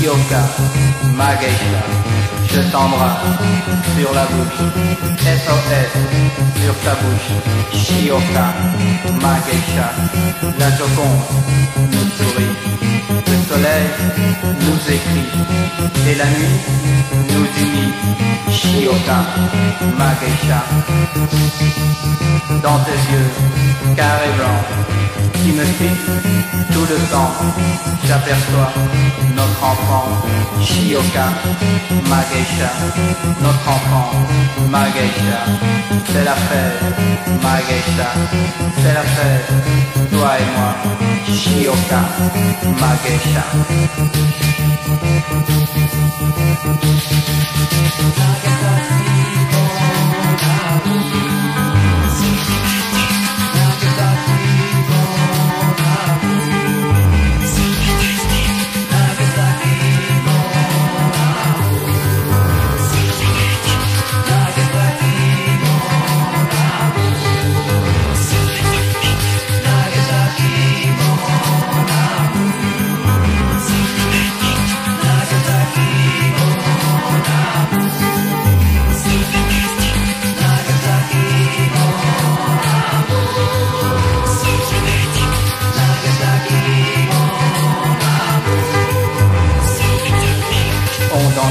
Shioka, ma geisha, je t'embrasse sur la bouche. SOS sur ta bouche. Shioka, ma geisha, la joconde nous écrit et la nuit nous unit. Shioka, ma geisha, dans tes yeux carré blanc qui me fixe tout le temps. J'aperçois notre enfant, Shioka, ma geisha, notre enfant, ma geisha. C'est la fête, ma geisha, c'est la fête, toi et moi, Shioka, ma geisha.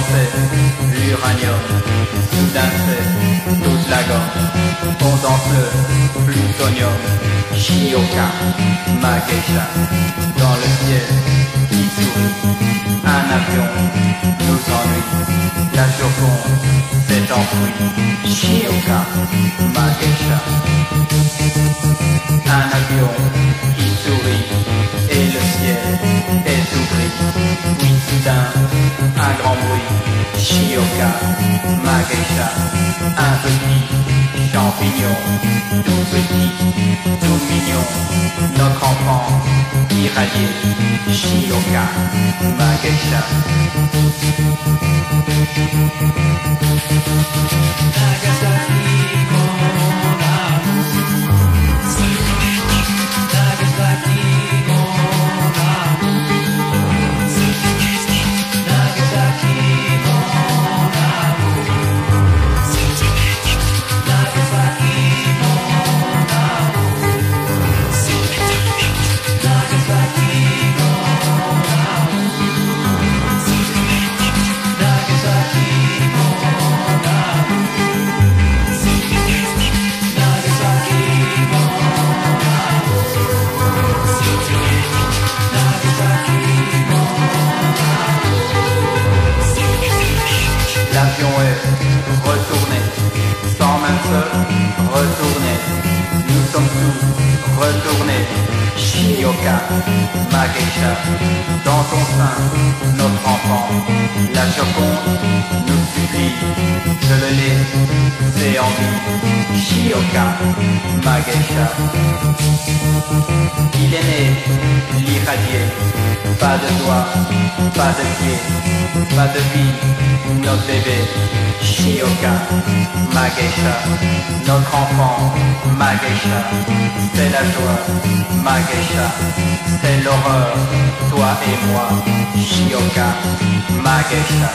L'uranium, soudain c'est toute la gomme. On danse le plutonium, Shioka, ma geisha, dans le ciel qui sourit. Un avion nous ennuie, la joconde s'est enfouie, Shioka, ma geisha. Un avion qui sourit et le ciel bruit, Shioka, ma geisha, un petit champignon, tout petit, tout mignon, notre enfant irradié, Shioka, ma geisha. L'avion se retourner. Nous sommes tous retournés. Shioka, ma dans ton sein, notre enfant. La joconde nous supplie, je le laisse, c'est en vie. Shioka, ma. Il est né, l'irradié, pas de doigts, pas de pieds, pas de vie, notre bébé, Shioka, ma notre enfant, ma c'est la joie, ma c'est l'horreur, toi et moi, Shioka, ma geisha.